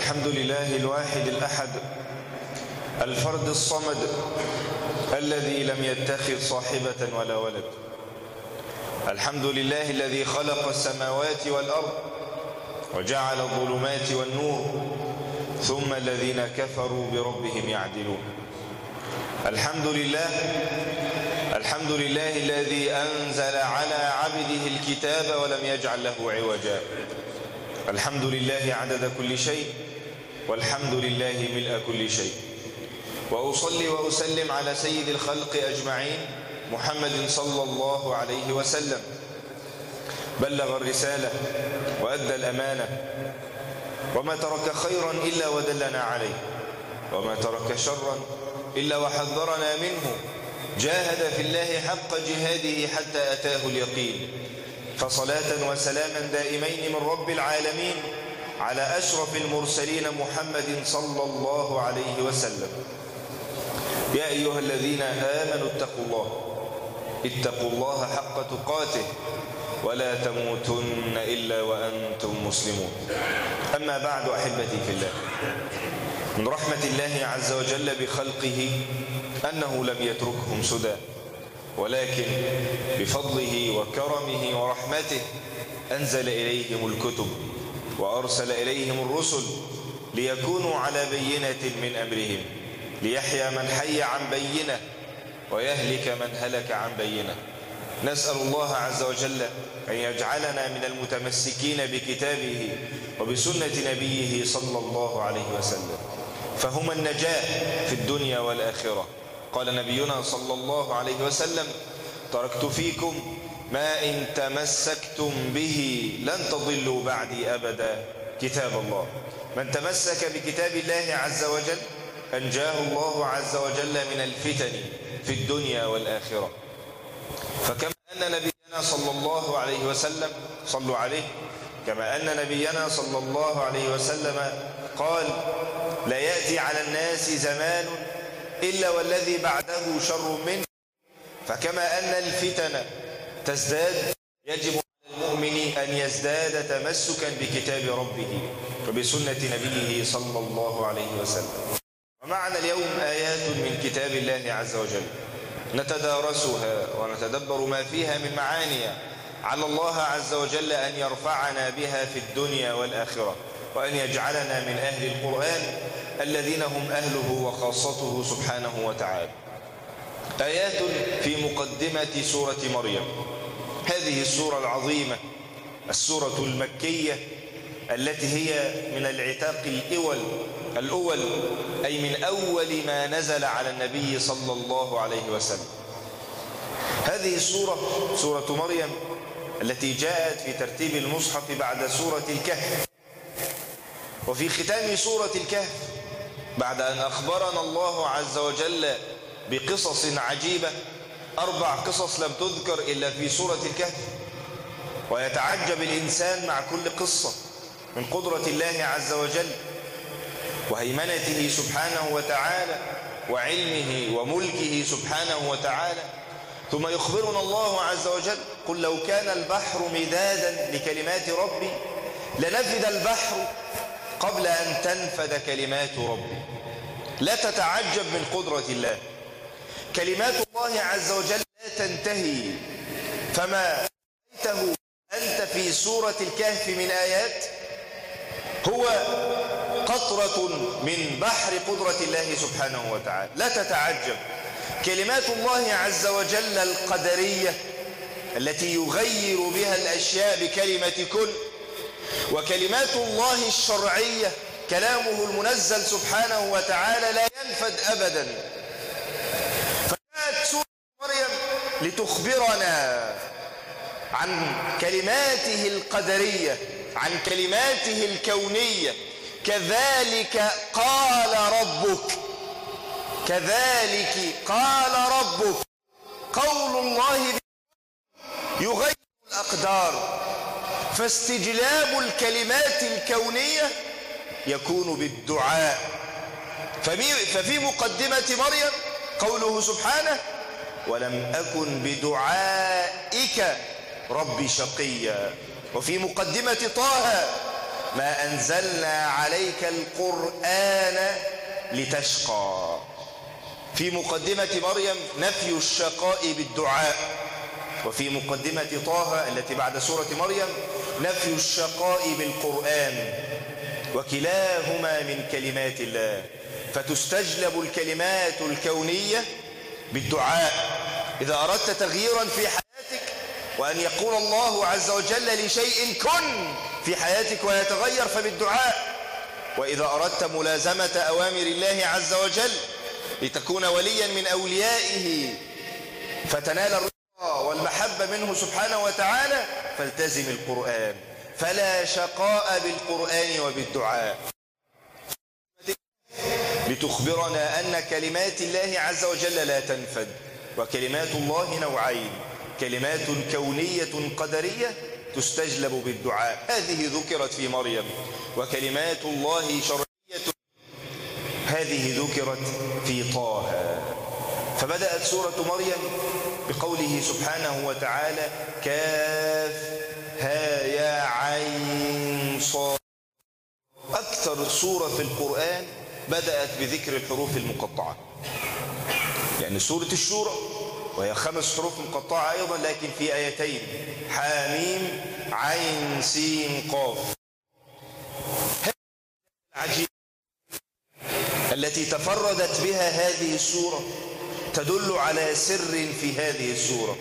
الحمد لله الواحد الأحد الفرد الصمد الذي لم يتخذ صاحبة ولا ولد. الحمد لله الذي خلق السماوات والأرض وجعل الظلمات والنور ثم الذين كفروا بربهم يعدلون. الحمد لله الحمد لله الذي أنزل على عبده الكتاب ولم يجعل له عوجا. الحمد لله عدد كل شيء والحمد لله ملء كل شيء. وأصلي وأسلم على سيد الخلق أجمعين محمد صلى الله عليه وسلم. بلغ الرسالة وأدى الأمانة وما ترك خيرا إلا ودلنا عليه وما ترك شرا إلا وحذرنا منه. جاهد في الله حق جهاده حتى أتاه اليقين. فصلاة وسلاما دائمين من رب العالمين على أشرف المرسلين محمد صلى الله عليه وسلم. يا أيها الذين آمنوا اتقوا الله اتقوا الله حق تقاته ولا تموتن إلا وأنتم مسلمون. أما بعد أحبتي في الله من رحمة الله عز وجل بخلقه أنه لم يتركهم سدى. ولكن بفضله وكرمه ورحمته أنزل إليهم الكتب وأرسل إليهم الرسل ليكونوا على بينة من أمرهم ليحيى من حي عن بينة ويهلك من هلك عن بينة. نسأل الله عز وجل أن يجعلنا من المتمسكين بكتابه وبسنة نبيه صلى الله عليه وسلم. فهما النجاة في الدنيا والآخرة. قال نبينا صلى الله عليه وسلم تركت فيكم ما إن تمسكتم به لن تضلوا بعدي أبدا. كتاب الله. من تمسك بكتاب الله عز وجل أنجاه الله عز وجل من الفتن في الدنيا والآخرة. فكما أن نبينا صلى الله عليه وسلم صلوا عليه كما أن نبينا صلى الله عليه وسلم قال لا يأتي على الناس زمان إلا والذي بعده شر منه. فكما أن الفتن تزداد يجب على المؤمن أن يزداد تمسكا بكتاب ربه وبسنة نبيه صلى الله عليه وسلم. ومعنا اليوم آيات من كتاب الله عز وجل. نتدارسها ونتدبر ما فيها من معاني على الله عز وجل أن يرفعنا بها في الدنيا والآخرة. وأن يجعلنا من أهل القرآن الذين هم أهله وخاصته سبحانه وتعالى. آيات في مقدمة سورة مريم. هذه السورة العظيمة السورة المكية التي هي من العتاق الأول الأول أي من أول ما نزل على النبي صلى الله عليه وسلم. هذه السورة سورة مريم التي جاءت في ترتيب المصحف بعد سورة الكهف. وفي ختام سورة الكهف بعد أن أخبرنا الله عز وجل بقصص عجيبة أربع قصص لم تذكر إلا في سورة الكهف. ويتعجب الإنسان مع كل قصة من قدرة الله عز وجل وهيمنته سبحانه وتعالى وعلمه وملكه سبحانه وتعالى. ثم يخبرنا الله عز وجل قل لو كان البحر مدادا لكلمات ربي لنفد البحر قبل أن تنفد كلمات ربي لا تتعجب من قدرة الله. كلمات الله عز وجل لا تنتهي. فما رأيته أنت في سورة الكهف من آيات؟ هو قطرة من بحر قدرة الله سبحانه وتعالى. لا تتعجب. كلمات الله عز وجل القدرية التي يغير بها الأشياء بكلمة كل وكلمات الله الشرعية كلامه المنزل سبحانه وتعالى لا ينفد أبدا. فجاءت سورة مريم لتخبرنا عن كلماته القدرية عن كلماته الكونية. كذلك قال ربك كذلك قال ربك. قول الله يغير الأقدار. فاستجلاب الكلمات الكونية يكون بالدعاء. ففي مقدمة مريم قوله سبحانه ولم أكن بدعائك ربي شقيا. وفي مقدمة طه ما أنزلنا عليك القرآن لتشقى. في مقدمة مريم نفي الشقاء بالدعاء. وفي مقدمة طه التي بعد سورة مريم نفي الشقاء بالقرآن وكلاهما من كلمات الله. فتستجلب الكلمات الكونية بالدعاء. إذا أردت تغييرا في حياتك وأن يقول الله عز وجل لشيء كن في حياتك ويتغير فبالدعاء. وإذا أردت ملازمة أوامر الله عز وجل لتكون وليا من أوليائه فتنال الرضا والمحبة منه سبحانه وتعالى فالتزم القرآن. فلا شقاء بالقرآن وبالدعاء. لتخبرنا أن كلمات الله عز وجل لا تنفد وكلمات الله نوعين. كلمات كونية قدرية تستجلب بالدعاء. هذه ذكرت في مريم. وكلمات الله شرعية هذه ذكرت في طه. فبدأت سورة مريم بقوله سبحانه وتعالى كاف ها يا عين صاد. أكثر سورة في القرآن بدأت بذكر الحروف المقطعة. يعني سورة الشورى وهي خمس حروف مقطعة أيضا لكن في آيتين حاميم عين سين قاف. عجيب التي تفردت بها هذه السورة تدل على سر في هذه السورة.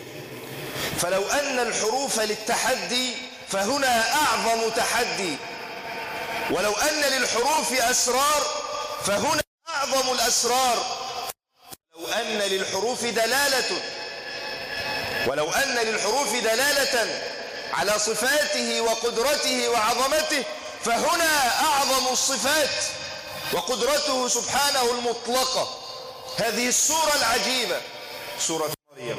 فلو أن الحروف للتحدي فهنا أعظم تحدي. ولو أن للحروف أسرار فهنا أعظم الأسرار. لو أن للحروف دلالة. ولو أن للحروف دلالة على صفاته وقدرته وعظمته فهنا أعظم الصفات وقدرته سبحانه المطلقة. هذه السورة العجيبة. سورة مريم.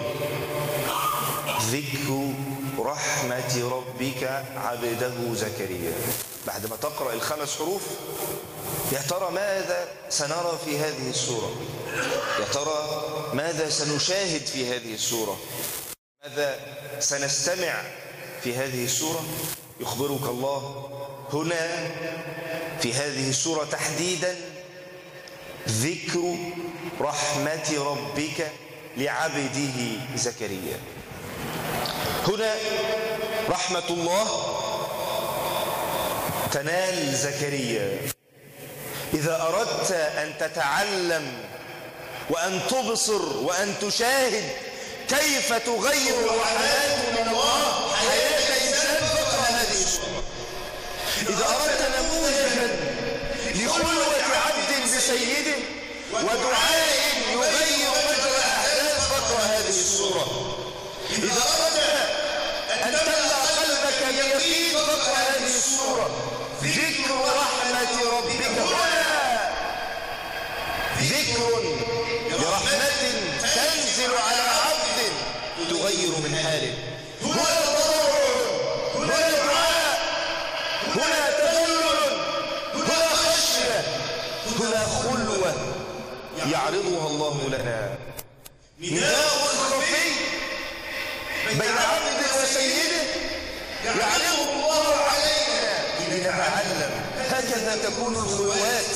ذكر رحمة ربك عبده زكريا. بعد ما تقرأ الخمس حروف يا ترى ماذا سنرى في هذه السورة؟ يا ترى ماذا سنشاهد في هذه السورة؟ ماذا سنستمع في هذه السورة؟ يخبرك الله هنا في هذه السورة تحديدا ذكر رحمة ربك لعبده زكريا. هنا رحمة الله تنال زكريا. إذا أردت أن تتعلم وأن تبصر وأن تشاهد كيف تغير الرحمات من الله حياة إنسان فقرأ هذه السورة إذا أردت نموذجا لخلوة عبد بسيده ودعاء يغير مجرى الأحداث فقرأ هذه السورة إذا أردت أن تملأ قلبك بيقين فقرأ هذه السورة ذكر رحمة ربك. هنا ذكر لرحمة تنزل على عبد تغير من حاله. هنا تضرع هنا دعاء هنا تذلل هنا خشية هنا خلوة. يعرضها الله لنا نداء خفي بين عبد وسيده يعرضه الله علينا لنتعلم. هكذا تكون الخلوات.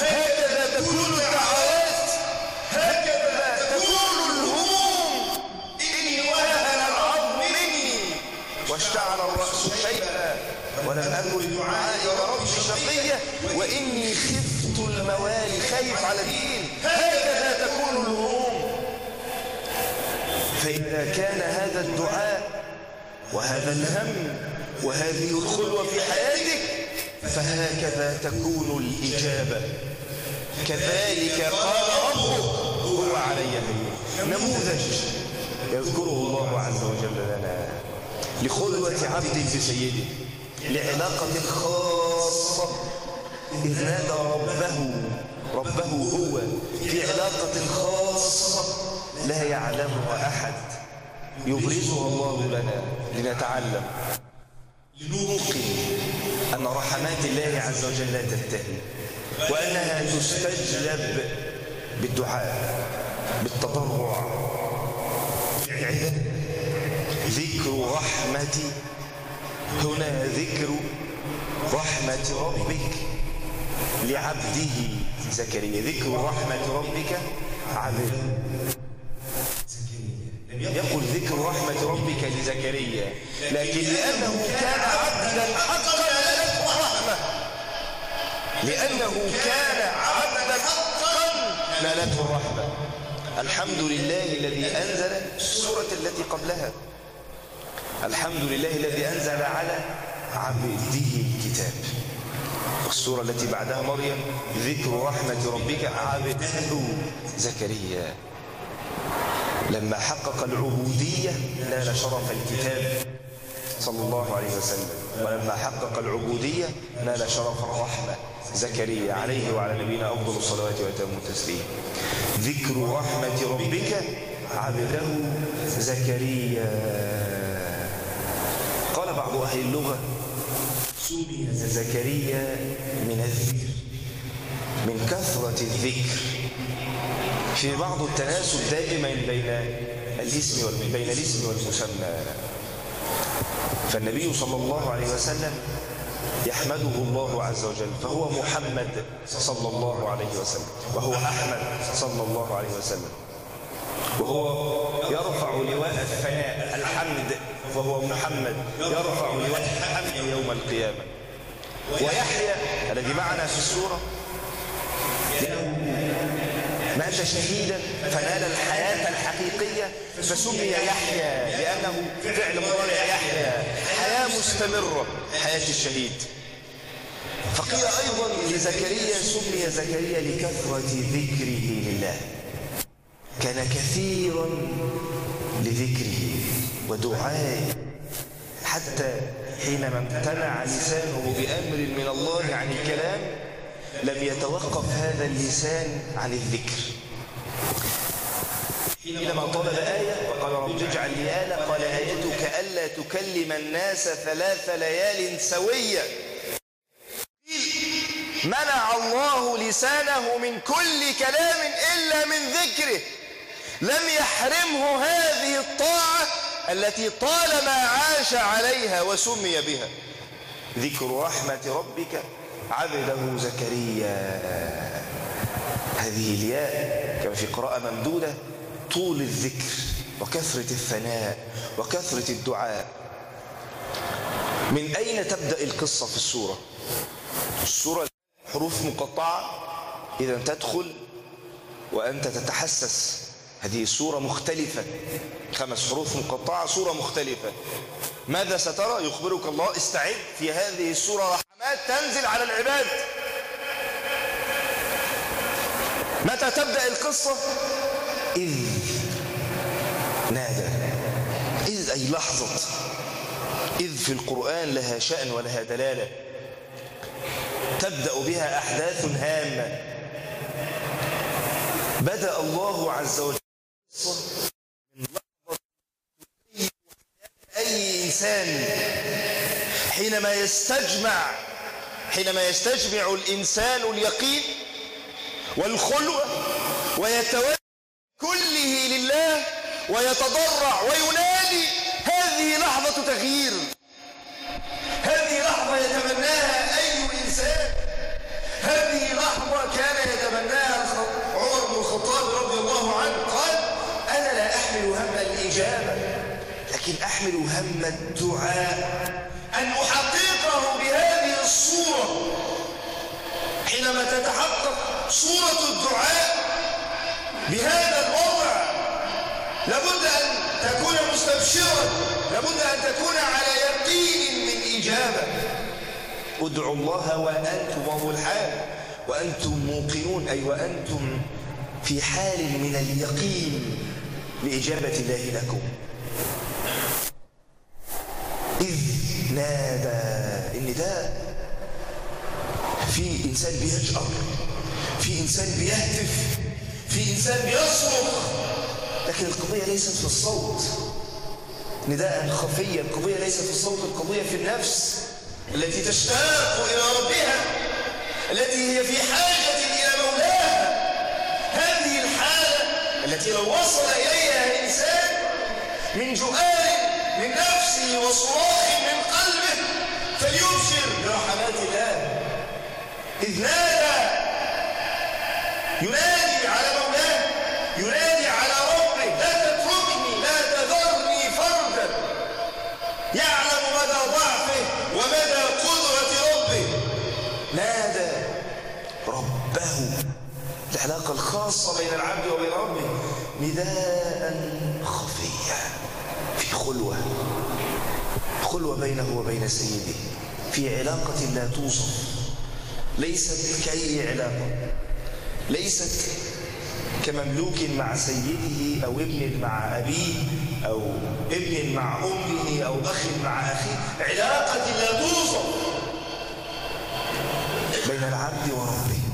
هكذا تكون الدعوات. هكذا ولم أكن دعائي رب شقية وإني خفت الموالي خايف على الدين. هكذا تكون الهموم. فإذا كان هذا الدعاء وهذا الهم وهذه الخلوة في حياتك فهكذا تكون الإجابة. كذلك قال ربك هو علي نموذج يذكره الله عز وجل لنا لخلوة عبد بسيده لعلاقة خاصة. إذ نادى ربه ربه هو في علاقة خاصة. لا يعلمها أحد. يبرزها الله لنا لنتعلم. لنوقن أن رحمات الله عز وجل لا تنتهي وأنها تستجلب بالدعاء بالتضرع ذكر رحمة هنا ذكر رحمة ربك لعبده زكريا. ذكر رحمة ربك عبده يقل ذكر رحمة ربك لزكريا لكن لأنه كان عبدا حقا رحمة لأنه كان عبدا حقا نالته الرحمة. الحمد لله الذي أنزل السورة التي قبلها. الحمد لله الذي أنزل على عبده الكتاب. السورة التي بعدها مريم ذكر رحمة ربك عبده زكريا. لما حقق العبودية نال شرف الكتاب صلى الله عليه وسلم. ولما حقق العبودية نال شرف الرحمة زكريا عليه وعلى نبينا أفضل الصلوات وأتم التسليم. ذكر رحمة ربك عبده زكريا. أهل اللغة. سمي زكريا من الذكر من كثرة الذكر. في بعض التناسب دائما بين الاسم بين الاسم والمسمى. فالنبي صلى الله عليه وسلم يحمده الله عز وجل فهو محمد صلى الله عليه وسلم وهو أحمد صلى الله عليه وسلم. وهو يرفع لواء الثناء الحمد فهو محمد يرفع لواء الحمد يوم القيامة. ويحيى الذي معنا في السورة مات شهيدا فنال الحياة الحقيقية فسمي يحيى لأنه فعل مضارع يحيى. حياة مستمرة حياة الشهيد. فقيل أيضا لزكريا سمي زكريا لكثرة ذكره لله. كان كثيرا لذكره ودعائه حتى حينما امتنع لسانه بأمر من الله عن الكلام لم يتوقف هذا اللسان عن الذكر. حينما طلب آية وقال رب اجعل لي آية قال آيتك ألا تكلم الناس ثلاث ليال سوية. منع الله لسانه من كل كلام إلا من ذكره. لم يحرمه هذه الطاعة التي طالما عاش عليها وسمي بها. ذكر رحمة ربك عبده زكريا. هذه الياء كما في قراءة ممدودة طول الذكر وكثرة الثناء وكثرة الدعاء. من أين تبدأ القصة في السورة؟ السورة حروف مقطعة. إذا تدخل وأنت تتحسس هذه سورة مختلفة. خمس حروف مقطعة سورة مختلفة. ماذا سترى؟ يخبرك الله. استعد في هذه السورة رحمات تنزل على العباد. متى تبدأ القصة؟ إذ نادى. إذ أي لحظة. إذ في القرآن لها شأن ولها دلالة. تبدأ بها أحداث هامة. بدأ الله عز وجل من أي إنسان حينما يستجمع حينما يستجمع الإنسان اليقين والخلوة ويتوجه كله لله ويتضرع وينادي هذه لحظة تغيير. هذه لحظة يتمناها أي إنسان. هذه لحظة الإجابة. لكن أحمل هم الدعاء أن أحققه بهذه الصورة. حينما تتحقق صورة الدعاء بهذا الوضع لابد أن تكون مستبشرا لابد أن تكون على يقين من إجابة. ادعوا الله وأنتم وهو الحال وأنتم موقنون أي وأنتم في حال من اليقين. لإجابة الله لكم. إذ نادى النداء في إنسان بيجأر في إنسان بيهتف في إنسان بيصرخ لكن القضية ليست في الصوت. نداء خفيا القضية ليست في الصوت القضية في النفس التي تشتاق إلى ربها التي هي في حاجة التي لو وصل إليها إنسان من جؤال من نفسه وصراخ من قلبه فليبشر برحمات الله. إذ نادى العلاقة الخاصة بين العبد وبين ربه نداء خفيا في خلوة خلوة بينه وبين سيده في علاقة لا توصف ليست كأي علاقة ليست كمملوك مع سيده أو ابن مع أبيه أو ابن مع أمه أو أخ مع أخيه. علاقة لا توصف بين العبد وربه.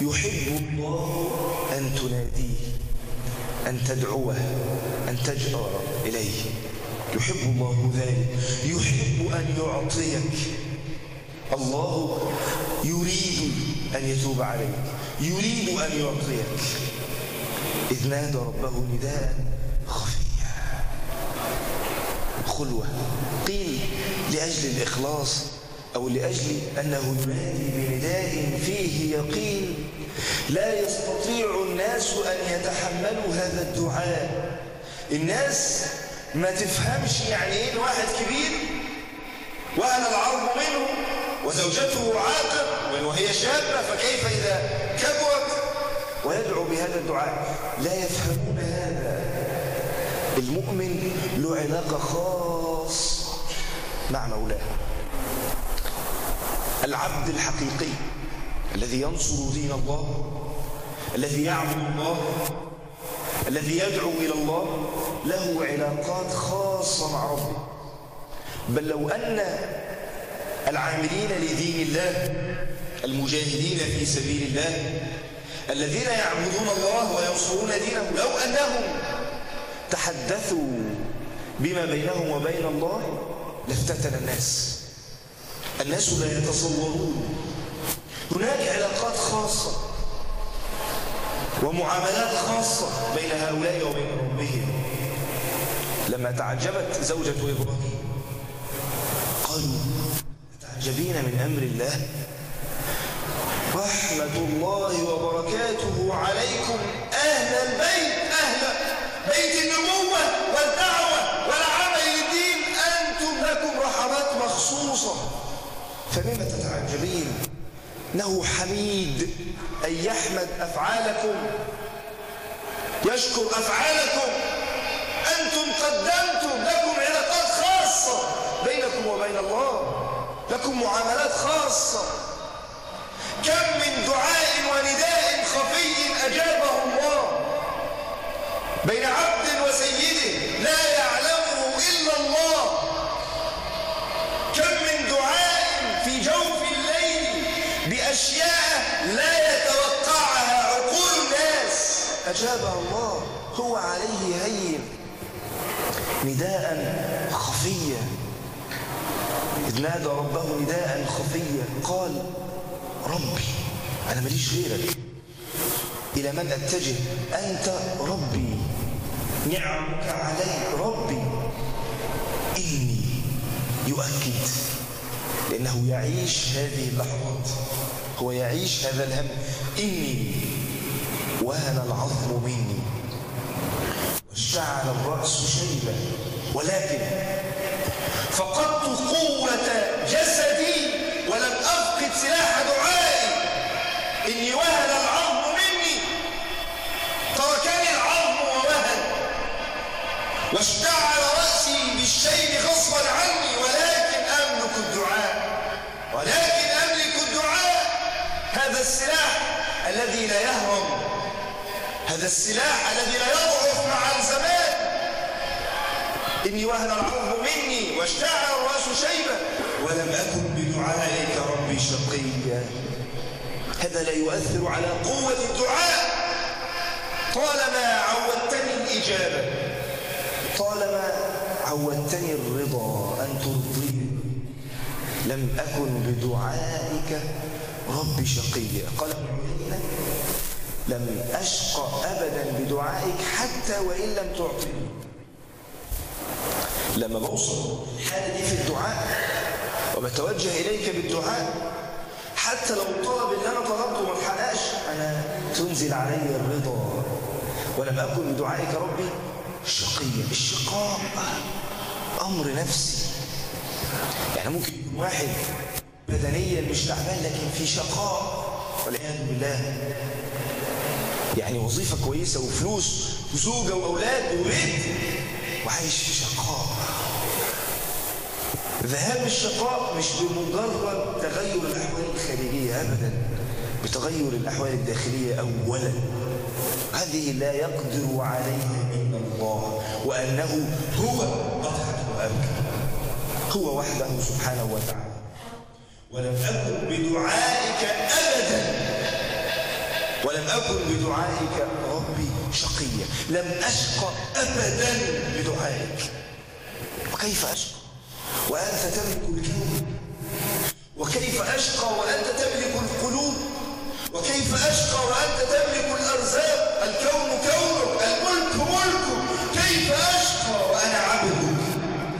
يحب الله أن تناديه أن تدعوه أن تجأر إليه. يحب الله ذلك. يحب أن يعطيك. الله يريد أن يتوب عليك. يريد أن يعطيك. إذ نادى ربه نداء خفيا. خلوة. قيل لأجل الإخلاص أو لأجل أنه ينادي بنداء فيه يقين لا يستطيع الناس أن يتحملوا هذا الدعاء. الناس ما تفهمش يعني إيه واحد كبير وأنا العرض منه وزوجته عاقر وهي شابة فكيف إذا كبرت؟ ويدعو بهذا الدعاء. لا يفهمون هذا. المؤمن له علاقة خاصة مع مولاه. العبد الحقيقي الذي ينصر دين الله الذي يعبد الله الذي يدعو إلى الله له علاقات خاصة مع ربه. بل لو أن العاملين لدين الله المجاهدين في سبيل الله الذين يعبدون الله وينصرون دينه لو أنهم تحدثوا بما بينهم وبين الله لافتتن الناس. الناس لا يتصورون. هناك علاقات خاصة ومعاملات خاصة بين هؤلاء وبين ربهم لما تعجبت زوجة إبراهيم قالوا تعجبين من أمر الله؟ رحمة الله وبركاته عليكم أهل البيت أهل بيت النبوة. فمما تتعجبين. إنه حميد أن يحمد أفعالكم. يشكر أفعالكم. أنتم قدمتم لكم علاقات خاصة بينكم وبين الله. لكم معاملات خاصة. كم من دعاء ونداء خفي أجابه الله. بين عبد أجابها الله هو عليه هين. نداء خفيا. إذ نادى ربه نداء خفيا. قال ربي أنا ماليش غيرك. إلى من أتجه؟ أنت ربي. نعمك علي ربي. إني يؤكد. لأنه يعيش هذه اللحظات. هو يعيش هذا الهم. إني وهن العظم مني واشتعل الرأس شيبا ولكن فقدت قوة جسدي ولم أفقد سلاح دعائي. إني وهن العظم مني. تركني العظم ووهن. واشتعل رأسي بالشيب غصبا عني ولكن أملك الدعاء. ولكن أملك الدعاء. هذا السلاح الذي لا يهرم. هذا السلاح الذي لا يضعف مع الزمان. إني وهن العظم مني واشتعل الرأس شيبا ولم أكن بدعائك ربي شقيا. هذا لا يؤثر على قوة الدعاء. طالما عودتني الإجابة. طالما عودتني الرضا أن ترضيني. لم أكن بدعائك ربي شقيا. قال لم أشق أبدا بدعائك حتى وإن لم تعطني. لما بوصل حالة دي في الدعاء وبتوجه إليك بالدعاء حتى لو الطلب اللي أنا طلبته ما اتحققش أنا تنزل علي الرضا. ولم أكن بدعائك ربي شقيا. الشقاء أمر نفسي. يعني ممكن واحد بدنيا مش تعبان لكن في شقاء والعياذ بالله. يعني وظيفة كويسة وفلوس وزوجة وأولاد وبيت. وعايش في شقاء. ذهاب الشقاء مش بمجرد تغير الأحوال الخارجية أبدا بتغير الأحوال الداخلية أولا. هذه لا يقدر عليها إلا الله وأنه هو أضحك وأبكى هو وحده سبحانه وتعالى. ولم أكن بدعائك أبدا. ولم أكن بدعائك ربي شقيا. لم أشقى أبدا بدعائك. وكيف أشقى وأنت تملك الكون. وكيف أشقى وأنت تملك القلوب؟ وكيف أشقى وأنت تملك الأرزاق؟ الكون كونك الملك ملكك كيف أشقى وأنا عبدك؟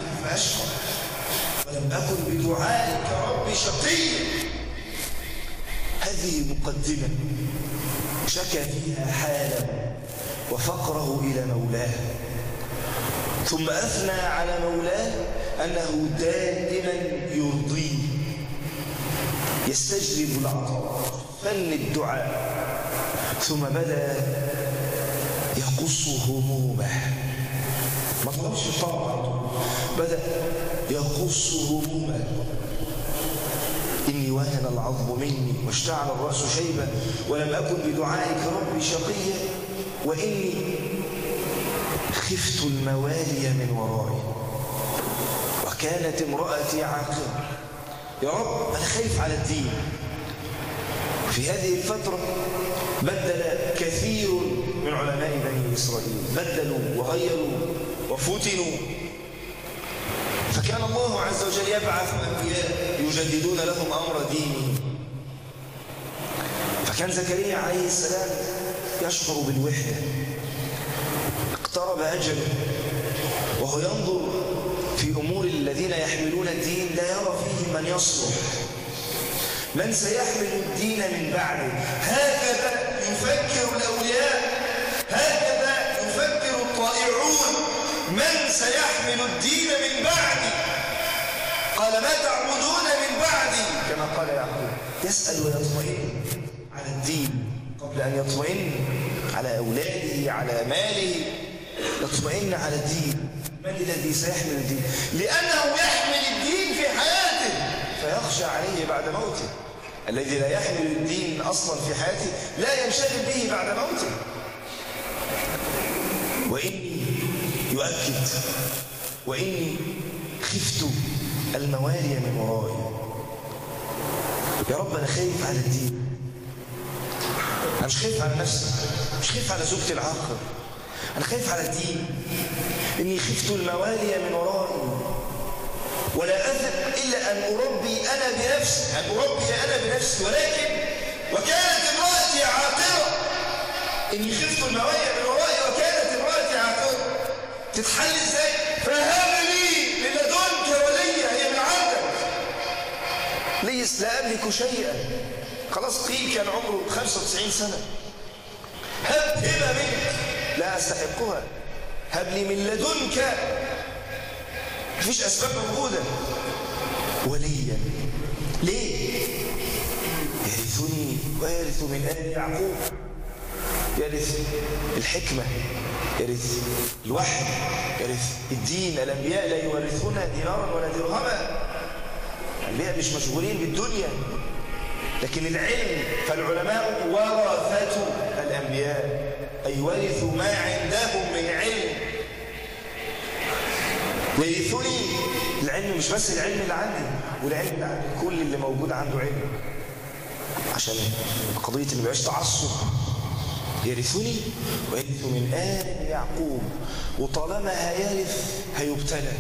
كيف أشقى ولم أكن بدعائك ربي شقيا. هذه مقدمة شكى فيها حاله وفقره إلى مولاه. ثم أثنى على مولاه أنه دائما يرضيه. يستجلب العطاء فن الدعاء. ثم بدأ يقص همومه. ما طلبش بدأ يقص همومه. إني وهن العظم مني واشتعل الرأس شيبا ولم أكن بدعائك ربي شقيا وإني خفت الموالي من ورائي. وكانت امرأتي عاقرة. يا رب أنا خايف على الدين. في هذه الفترة بدل كثير من علماء بني إسرائيل. بدلوا وغيروا وفتنوا. فكان الله عز وجل يبعث أنبياء يجددون لهم أمر دينهم فكان زكريا عليه السلام يشعر بالوحدة. اقترب أجله وهو ينظر في أمور الذين يحملون الدين لا يرى فيهم من يصلح. من سيحمل الدين من بعده؟ هكذا يفكر الأولياء هكذا يفكر الطائعون. من سيحمل الدين من بعدي قال ما تعبدون من بعدي. كما قال يعقوب يسأل ويطمئن. على الدين قبل أن يطمئن. على أولاده على ماله. يطمئن على الدين. من الذي سيحمل الدين؟ لأنه يحمل الدين في حياته. فيخشى عليه بعد موته. الذي لا يحمل الدين أصلا في حياته لا ينشغل به بعد موته. وإني يؤكد وإني خفت الموالي من ورائي يا رب أنا خايف على الدين. أنا مش خايف على نفسي. مش خايف على زوجتي العاقر أنا خايف على الدين. إني خفت الموالي من ورائي ولا أثق إلا أن أربي أنا بنفسي. أن أربي أنا بنفسي. ولكن وكانت امرأتي عاقرة. إني خفت الموالي من ورائي وكانت امرأتي عاقرة. تتحل إزاي؟ فهب ليس لا أملك شيئا. خلاص قيل كان عمره 95 سنة. هب هبة منك. لا أستحقها. هب لي من لدنك. مفيش أسباب موجودة. وليا. ليه؟ يرثني ويرث من آل يعقوب. يرث الحكمة. يرث الوحي. يرث الدين. الأنبياء لا يورثون دينارا ولا درهما. الأنبياء مش مشغولين بالدنيا. لكن العلم فالعلماء ورثة الأنبياء أي ورثوا ما عندهم من علم. يرثني. العلم مش بس العلم اللي عندي والعلم اللي عند كل اللي موجود عنده علم. عشان قضية اللي بيعيش تعصب. يرثني ويرث من آل يعقوب. وطالما هيرث هيبتلى.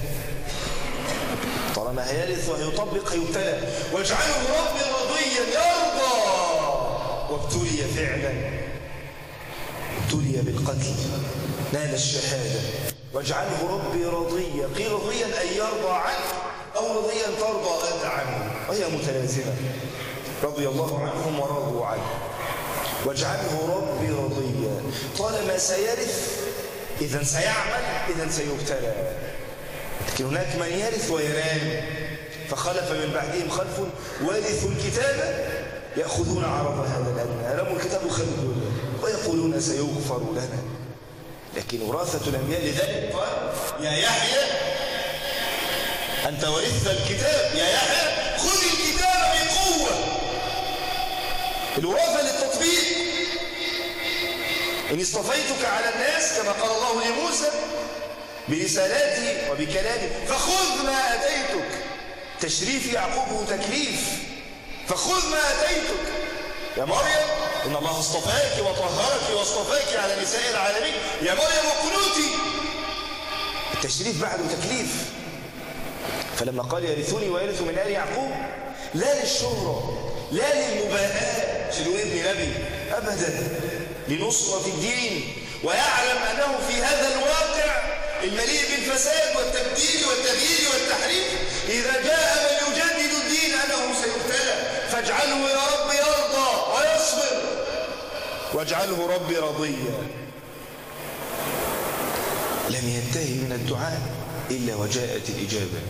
طالما هيرث وهيطبق هيبتلى واجعله ربي رضيا يرضى. وابتلي فعلا. ابتلي بالقتل. نال الشهادة. واجعله ربي رضيا قيل رضيا أن يرضى عنه أو رضيا ترضى أنت عنه. وهي متلازمة. رضي الله عنهم ورضوا عنه. واجعله ربي رضيا. طالما سيرث إذا سيعمل إذا سيبتلى. لكن هناك من يرث وينام فخلف من بعدهم خلف ورثوا الكتاب يأخذون عرض هذا الأدنى لهم الكتاب الدنيا ويقولون سيغفر لنا. لكن وراثة الأنبياء لذلك قال يا يحيى أنت ورثت الكتاب. يا يحيى خذ الكتاب بقوة. الوراثة للتطبيق. إن اصطفيتك على الناس كما قال الله لموسى برسالاتي وبكلامي. فخذ ما أتيتك. تشريف يعقوب تكليف. فخذ ما أتيتك. يا مريم إن الله اصطفاك وطهرك واصطفاك على نساء العالمين. يا مريم وقنوتي التشريف بعده تكليف. فلما قال يرثوني ويرث من آل يعقوب لا للشهرة لا للمباهاة. شنو ابن نبي؟ أبدا. لنصرة الدين. ويعلم أنه في هذا الواقع المليء بالفساد والتبديل والتغيير والتحريف إذا جاء من يجدد الدين أنه سيبتلى. فاجعله يا رب يرضى ويصبر. واجعله ربي رضيا. لم ينتهي من الدعاء إلا وجاءت الإجابة.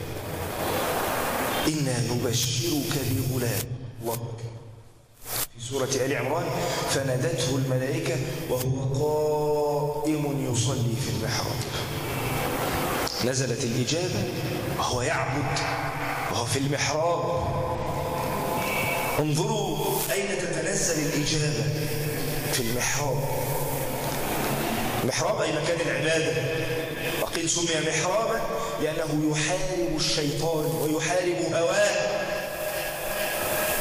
إنا نبشرك بغلام. الله في سورة آل عمران فنادته الملائكة وهو قائم يصلي في المحراب. نزلت الإجابة وهو يعبد وهو في المحراب. انظروا أين تتنزل الإجابة في المحراب. المحراب أي مكان العبادة؟ وقيل سمي محرابا لأنه يحارب الشيطان ويحارب هواه.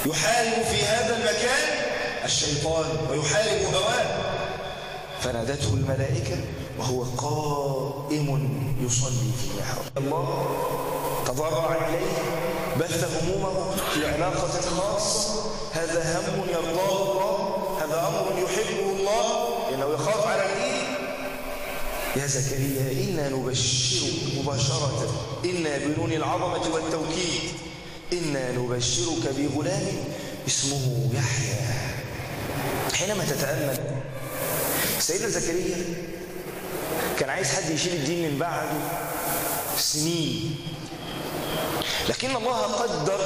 يحارب في هذا المكان الشيطان ويحارب هواه. فنادته الملائكة وهو قائم. يصلي في المحراب الله تضرع إليه بث همومه في علاقة خاصة هذا هم يرضاه الله هذا أمر يحبه الله لأنه يخاف على الدين. يا زكريا إنا نبشرك مباشرة. إنا بنون العظمة والتوكيد. إنا نبشرك بغلام اسمه يحيى. حينما تتأمل سيدنا زكريا كان عايز حد يشيل الدين من بعده سنين. لكن الله قدر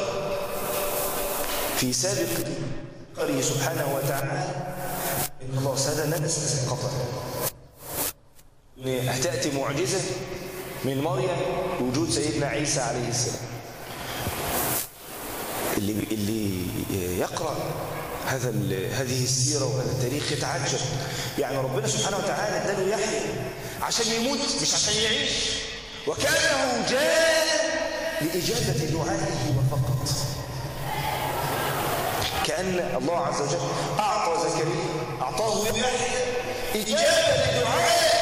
في سابق قريه سبحانه وتعالى إن الله سهل لنا قطع هتأتي معجزة من مريم وجود سيدنا عيسى عليه السلام. اللي اللي يقرأ هذا هذه السيرة وهذا التاريخ يتعجب. يعني ربنا سبحانه وتعالى اداله يحيى عشان يموت مش عشان يعيش. وكأنه جاء لإجابة دعائه فقط كأن الله عز وجل أعطى زكريا أعطاه يحيى إجابة لدعائه.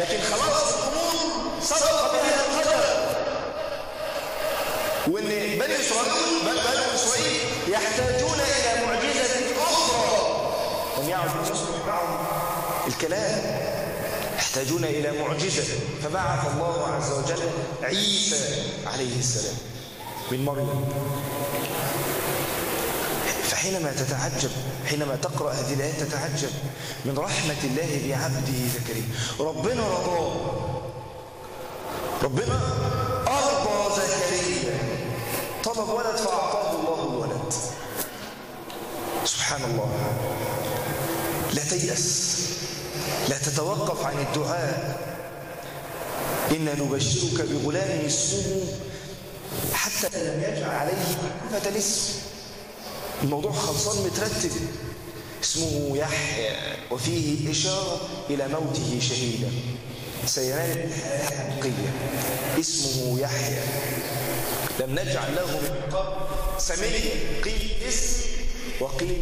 لكن خلاص الأمور سبق بها القدر. وإن بني إسرائيل بني إسرائيل يحتاجون إلى معجزة أخرى. لم يعد يصلح معهم. الكلام يحتاجون إلى معجزة. فبعث الله عز وجل عيسى عليه السلام من مريم. فحينما تتعجب حينما تقرأ هذه الآيات تتعجب من رحمة الله بعبده زكريا ربنا رضاه ربنا أرضى زكريا. طلب ولد فأعطاه الله الولد. سبحان الله. لا تيأس. لا تتوقف عن الدعاء. إنا نبشرك بغلام اسمه حتى لم يجعل عليه كلمة الاسم الموضوع خلصان مترتب. اسمه يحيى وفيه إشارة إلى موته شهيدا. سينال الحياة الحقيقية. اسمه يحيى. لم نجعل له من قبل. سمية قيل اسم وقيل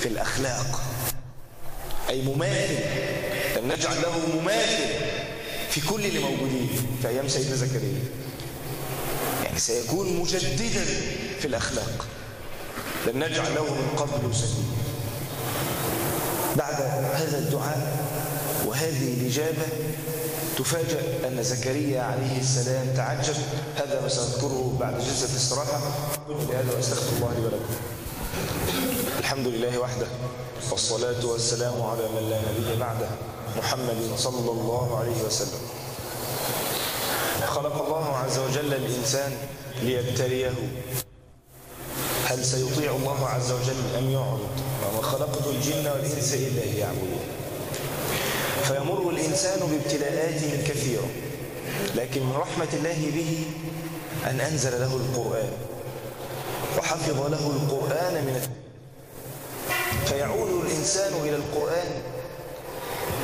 في الأخلاق. أي مماثل. لم نجعل له مماثل في كل اللي موجودين في أيام سيدنا زكريا. يعني سيكون مجددا في الأخلاق. لم نجعل له من قبل سبيلا بعد هذا الدعاء وهذه الإجابة تفاجأ أن زكريا عليه السلام تعجب. هذا ما سنذكره بعد جلسة استراحة. لهذا وأستغفر الله لي ولكم. الحمد لله وحده والصلاة والسلام على من لا نبي بعده محمد صلى الله عليه وسلم. خلق الله عز وجل الإنسان ليبتليه. هل سيطيع الله عز وجل أم يعرض؟ وما خلقت الجن والإنس إلا ليعبدون. فيمر الإنسان بابتلاءات كثيرة لكن من رحمة الله به أن أنزل له القرآن وحفظ له القرآن من فيعود الإنسان إلى القرآن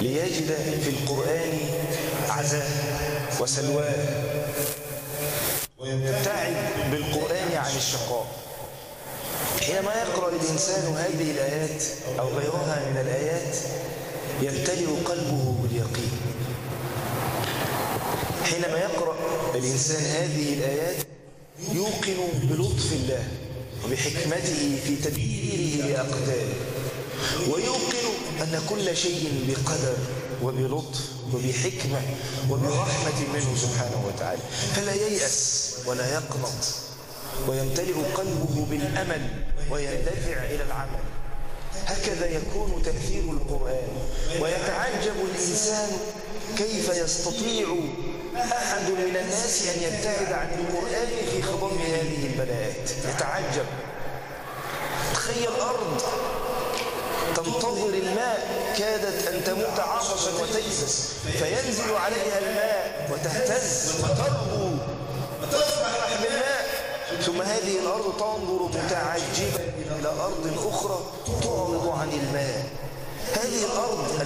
ليجد في القرآن عزاء وسلواه ويبتعد بالقرآن عن الشقاء. حينما يقرأ الإنسان هذه الآيات أو غيرها من الآيات يمتلئ قلبه باليقين. حينما يقرأ الإنسان هذه الآيات يوقن بلطف الله وبحكمته في تدبيره لأقداره ويوقن أن كل شيء بقدر وبلطف وبحكمة وبرحمة منه سبحانه وتعالى. فلا ييأس ولا يقنط ويمتلئ قلبه بالأمل ويندفع إلى العمل. هكذا يكون تأثير القرآن ويتعجب الإنسان كيف يستطيع أحد من الناس أن يبتعد عن القرآن في خضم هذه البلاءات. يتعجب. تخيل أرض تنتظر الماء كادت أن تموت عطشا وتيسس فينزل عليها الماء وتهتز وتربو. وتفرح بالماء. ثم هذه الأرض تنظر متعجبة إلى أرض أخرى تعرض عن الماء. هذه الأرض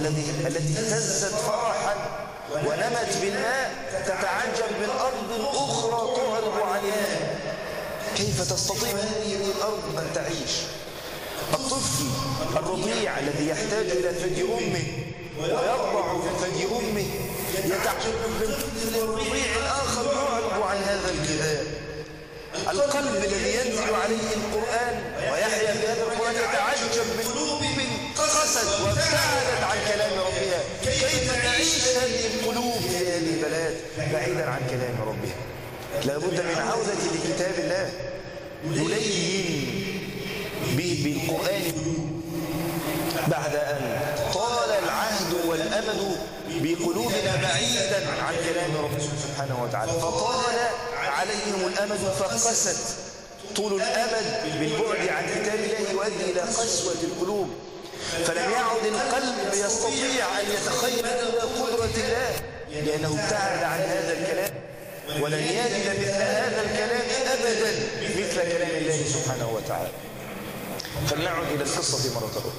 التي اهتزت فرحا ونمت بالماء تتعجب من أرض أخرى تعرض عن الماء. كيف تستطيع هذه الأرض أن تعيش؟ الطفل الرضيع الذي يحتاج إلى ثدي أمه ويرضع في ثدي أمه يتعجب من طفل الرضيع الآخر يعرض عن هذا الجهاد. القلب الذي ينزل عليه القرآن ويحيا في هذا القرآن يتعجب من قلوب قست وابتعدت عن كلام ربها. كيف تعيش هذه القلوب في هذه البلاد بعيدا عن كلام ربها؟ لا بد من عودة لكتاب الله. يلين به بالقرآن. بعد أن طال العهد والأمد بقلوبنا بعيدا عن كلام ربنا سبحانه وتعالى. فطال عليهم الأمد فقست طول الأمد بالبعد عن كتاب الله يؤدي إلى قسوة القلوب. فلم يعد القلب يستطيع أن يتخيل قدرة الله لأنه ابتعد عن هذا الكلام ولن يجد مثل هذا الكلام أبدا مثل كلام الله سبحانه وتعالى. فلنعد إلى القصة مرة أخرى.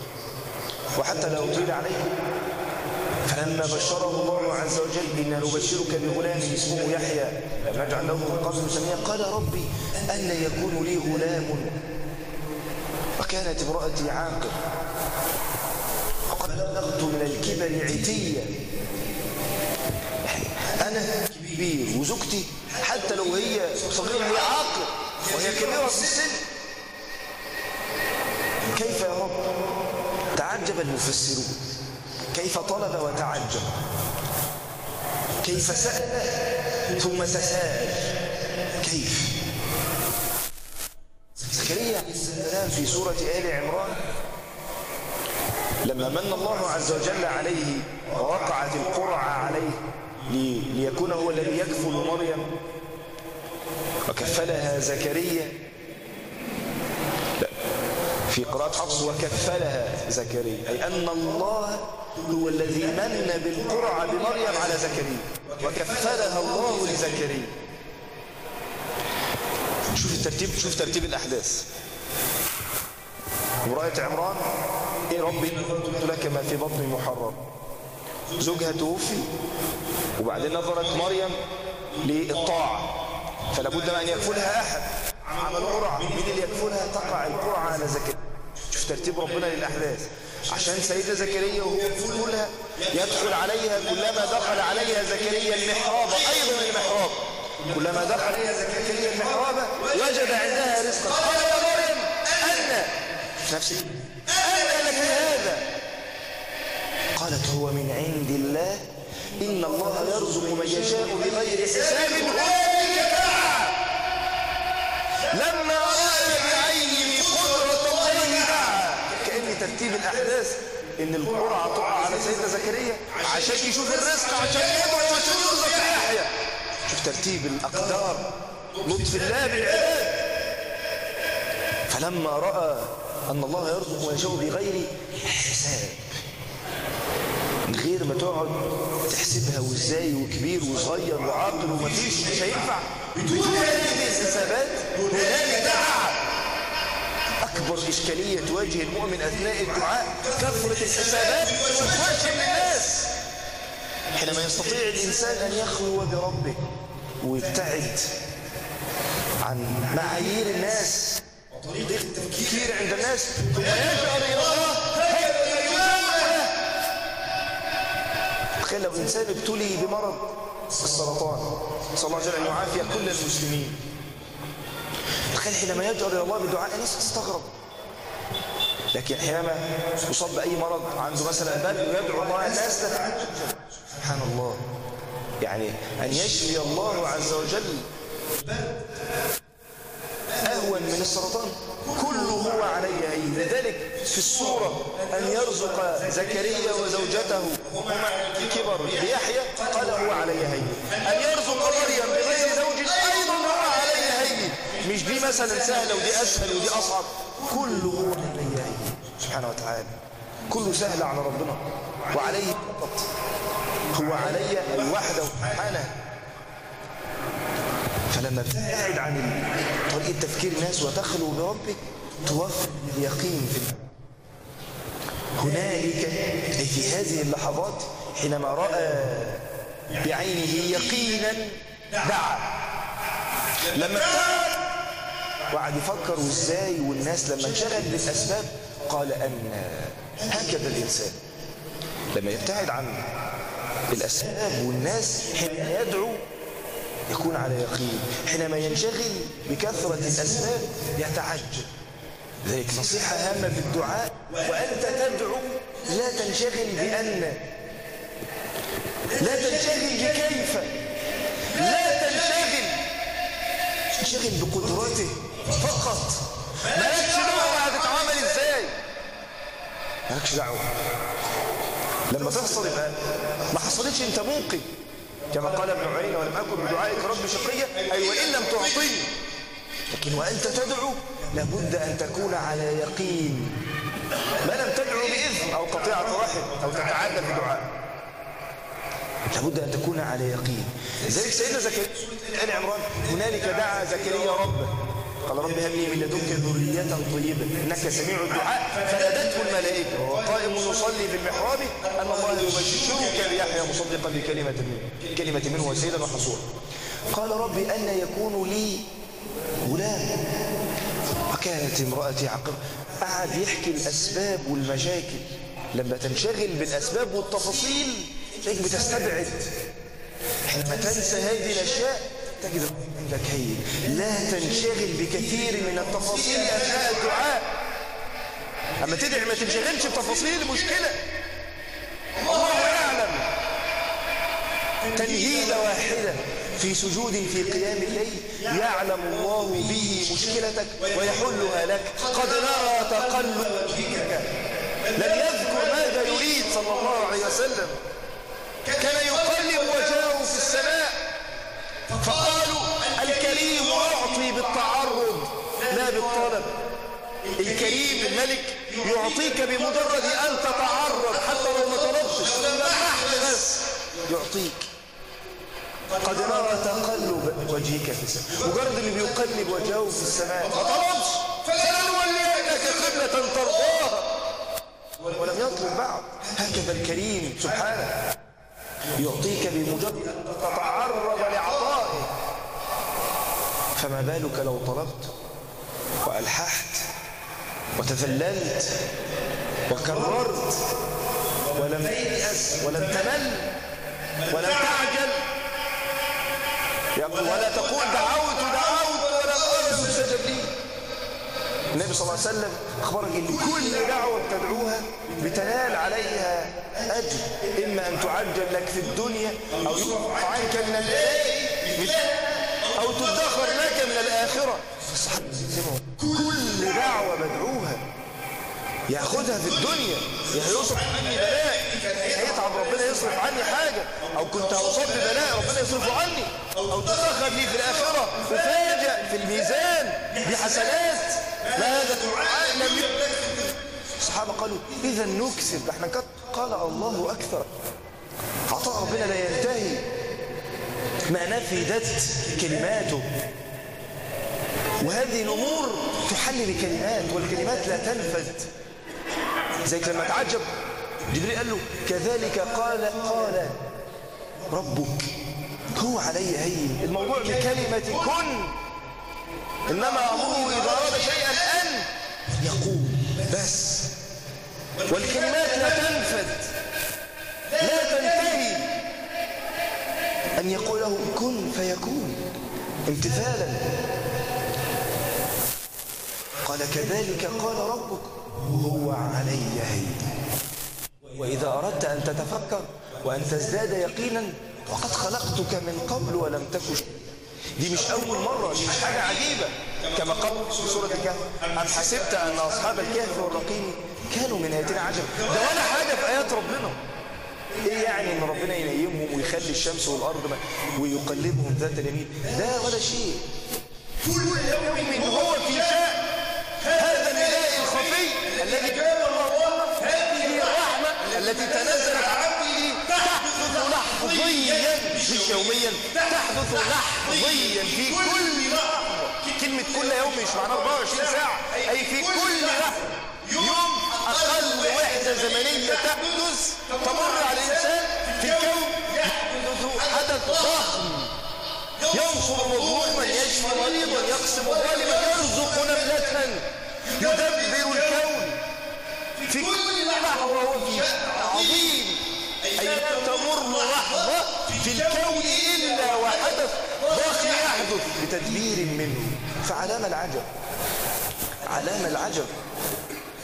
وحتى لا أطيل عليكم فلما بشره الله عز وجل إن نبشرك بغلام اسمه يحيى لم نجعل له من قبل سميا قال ربي أن يكون لي غلام. وكانت امرأتي عاقر وقد بلغت من الكبر عتيا. أنا كبير وزوجتي حتى لو هي صغيرة هي عاقر وهي كبيرة في السن. كيف يا رب؟ تعجب المفسرون. كيف طلب وتعجب. كيف سأل ثم تساءل. كيف؟ زكريا عليه السلام في سورة آل عمران لما من الله عز وجل عليه ووقعت القرعة عليه ليكون هو الذي يكفل مريم وكفلها زكريا في قراءة حفص وكفلها زكريا. أي أن الله هو الذي من بالقرعة بمريم على زكريا. وكفلها الله لزكريا. شوف الترتيب شوف ترتيب الأحداث. امرأة عمران إيه ربي قلت لك ما في بطني محرر زوجها توفي وبعدين نظرت مريم للطاعة. فلا بد أن يكفلها أحد. عمل قرعة. مين اللي يكفلها؟ تقع القرعة على زكريا. ترتيب ربنا للأحداث. عشان سيدة زكريا وهو يكفلها يدخل عليها كلما دخل عليها زكريا المحراب أيضا المحراب. كلما دخل عليها زكريا المحراب وجد عندها رزقا. قال يا مريم أن نفسي أن لك هذا. قالت هو من عند الله. إن الله يرزق من يشاء بغير حساب. دعا لما الأحداث إن القرعة تقع على سيدنا زكريا عشان يشوف الرزق عشان يدعو عشان يرزق يحيى. شوف ترتيب الأقدار. لطف الله بالعباد. فلما رأى أن الله يرزق ويشاء بغير حساب من غير ما تقعد تحسبها وإزاي وكبير وصغير وعاقل ومفيش مش هينفع. بدون هذه الحسابات هنالك دعاء. أكبر إشكالية تواجه المؤمن أثناء الدعاء. كثرة الحسابات وتواجه الناس. حينما يستطيع الإنسان أن يخلو بربه ويبتعد عن معايير الناس وطريقة التفكير عند الناس تخيل لو إنسان ابتلي بمرض السرطان. صلى الله وسلم أن يعافي كل المسلمين. تخيل حينما يجأر إلى الله بدعاء الناس تستغرب لكن حينما يصاب بأي مرض؟ عنده مثلا بل ويدعو الله الناس تتعجب سبحان الله. يعني أن يشفي الله عز وجل أهون من السرطان. كله هو علي هين لذلك في السورة أن يرزق زكريا وزوجته هما كبر بيحيى قال هو علي هين أن يرزق مريم مثلا سهلة ودي أسهل ودي أصعب. كله هو هين سبحانه وتعالى. كله سهل على ربنا. وعليه فقط هو علي أي وحده سبحانه. فلما تبتعد عن طريقة تفكير الناس وتخلو بربك توفر اليقين في هنالك في هذه اللحظات حينما رأى بعينه يقينا دعا. لما وقعد يفكر وازاي والناس لما انشغل بالأسباب قال أن هكذا الإنسان لما يبتعد عن الأسباب والناس حين يدعو يكون على يقين حينما ينشغل بكثرة الأسباب يتعجب. ذلك نصيحة هامة في الدعاء وأنت تدعو لا تنشغل بأن لا تنشغل بكيف لا تنشغل انشغل بقدرته فقط. مالكش دعوة هتتعامل إزاي. مالكش دعوة. لما تحصل يبقى ما حصلتش أنت موقن كما قال ابن عيينة ولم أكن بدعائك رب شقية. أي وإن لم تعطيني لكن وأنت تدعو لابد أن تكون على يقين. ما لم تدعو بإذن أو قطيعة رحم أو تتعدى في دعاء لابد أن تكون على يقين. لذلك سيدنا زكريا آل عمران هنالك دعا زكريا ربه. قال رب هب لي من لدنك ذرية طيبة إنك سميع الدعاء. فنادته الملائكة وهو قائم يصلي في المحراب أن الله يبشرك بيحيى مصدقا بكلمة منه كلمة منه وسيدا وحصورا قال رب أن يكون لي غلام. وكانت امرأتي عقب قعد يحكي الأسباب والمشاكل. لما تنشغل بالأسباب والتفاصيل تلاقيك بتستبعد حينما تنسى هذه الأشياء تجد عندك هي لا تنشغل بكثير من التفاصيل أثناء الدعاء. أما تدعي ما تنشغلش بتفاصيل مشكلة. الله يعلم. تنهيلة واحدة في سجود في قيام الليل يعلم الله به مشكلتك ويحلها لك. قد نرى تقلب وجهك لم يذكر ماذا يريد صلى الله عليه وسلم. كان يقلب وجهه في السماء. أعطي بالتعرض لا بالطلب. الكريم الملك يعطيك بمجرد أن تتعرض حتى لو ما طلبتش. بس يعطيك. قد نرى تقلب وجهك في السماء. مجرد اللي بيقلب وجهه في السماء. ما طلبش فلنولينك قبلة ترضاها. ولم يطلب بعد هكذا الكريم سبحانه يعطيك بمجرد أن تتعرض. فما بالك لو طلبت وألححت وتذللت وكررت ولم تيأس ولم تمل ولم تعجل؟ ولا تقول دعوت دعوت ولم أرد استجب لي النبي صلى الله عليه وسلم أخبرك أن كل دعوة بتدعوها بتنال عليها أجر إما أن تعجل لك في الدنيا أو يرفع عنك من الآخرة الآخرة كل دعوة بدعوها ياخدها في الدنيا. يا هيصرف عني بلاء. هيتعب ربنا يصرف عني حاجة. أو كنت هصاب ببلاء ربنا يصرفه عني. أو تؤخر لي في الآخرة. وفاجأ في الميزان بحسنات. ما هذا؟ الدعاء لم الصحابة قالوا إذا نكسب. إحنا قد قال الله أكثر. عطاء ربنا لا ينتهي. ما نفدت كلماته. وهذه الأمور تحل بكلمات والكلمات لا تنفذ زي لما تعجب جبريل قال له كذلك قال قال ربك هو علي هين. الموضوع بكلمة كن. إنما أمره إذا أراد شيئا أن يقول. بس. والكلمات لا تنفذ لا تنتهي. أن يقول له كن فيكون امتثالا. قال كذلك قال ربك هو علي هين وإذا أردت أن تتفكر وأن تزداد يقينا وقد خلقتك من قبل ولم تك دي مش أول مرة دي مش حاجة عجيبة. كما قال في سورة الكهف أم حسبت أن أصحاب الكهف والرقيم كانوا من آياتنا عجب ده ولا حاجة في آيات ربنا. إيه يعني إن ربنا ينيمهم ويخلي الشمس والأرض ويقلبهم ذات اليمين؟ ده ولا شيء. كل يوم هو في الذي كان الله هذه الرحمة التي تنزلت على عبده تحدث لحظيا مش يوميا تحدث لحظيا في كل لحظة. كلمة كل يوم مش معناها 24 ساعه أي في كل لحظة. يوم أقل وحدة زمنية تحدث تمر على الإنسان في الكون. يحدث حدث ضخم ينصر مظلوما يشفي مريضا يقسم ظالما يرزق يدبر الكون في كل لحظة وفي عظيم. أي لا تمر لحظة في الكون إلا وحدث ضخم يحدث بتدبير منه. فعلام العجب. علام العجب.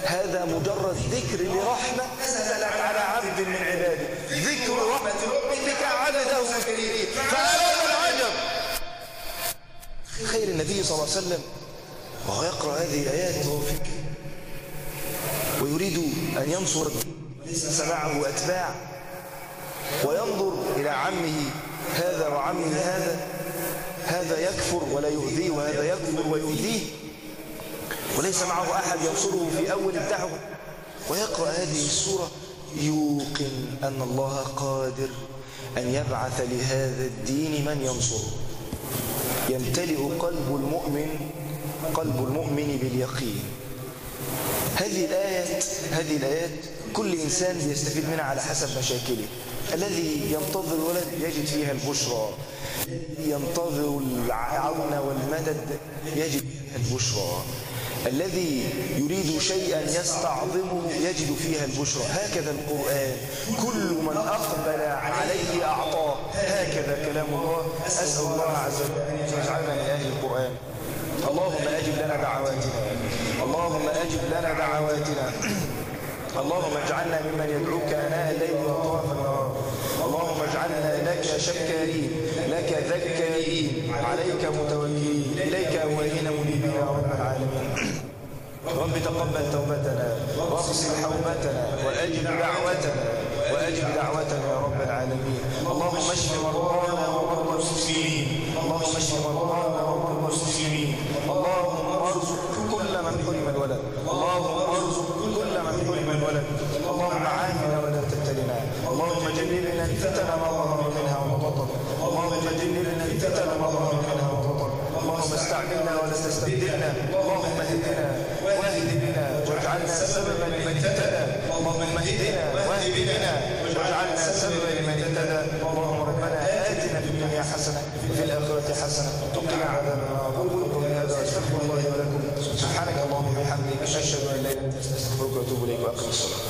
هذا مجرد ذكر لرحمة نزلت على عبد من عباده. ذكر رحمة ربك عبده كريم فعلام العجب. خير النبي صلى الله عليه وسلم. وهو يقرأ هذه الآيات وهو فكر ويريد أن ينصر ليس معه أتباع وينظر إلى عمه هذا وعمه هذا هذا يكفر ولا يؤذيه وهذا يكفر ويؤذيه. وليس معه أحد ينصره في أول الدعوة. ويقرأ هذه السورة يوقن أن الله قادر أن يبعث لهذا الدين من ينصره. يمتلئ قلب المؤمن قلب المؤمن باليقين. هذه الآيات هذه الآيات كل إنسان يستفيد منها على حسب مشاكله. الذي ينتظر ولد يجد فيها البشرى. ينتظر العون والمدد يجد فيها البشرى. الذي يريد شيئا يستعظمه يجد فيها البشرى. هكذا القرآن. كل من أقبل عليه أعطاه. هكذا كلام الله. أسأل الله عز وجل أن يجعلنا من أهل القرآن. اللهم أجب لنا دعواتنا. اللهم أجب لنا دعواتنا. اللهم اجعلنا ممن يدعوك آناء الليل واطراف النهار. اللهم اجعلنا لك شكارين لك ذكارين عليك متوكلين إليك اوابين منيبين يا رب العالمين. رب تقبل توبتنا واغسل حوبتنا وأجب دعوتنا وأجب دعوتنا يا رب العالمين. اللهم اشف مرضانا ومرضى المسلمين. اللهم اشف مرضانا consolador.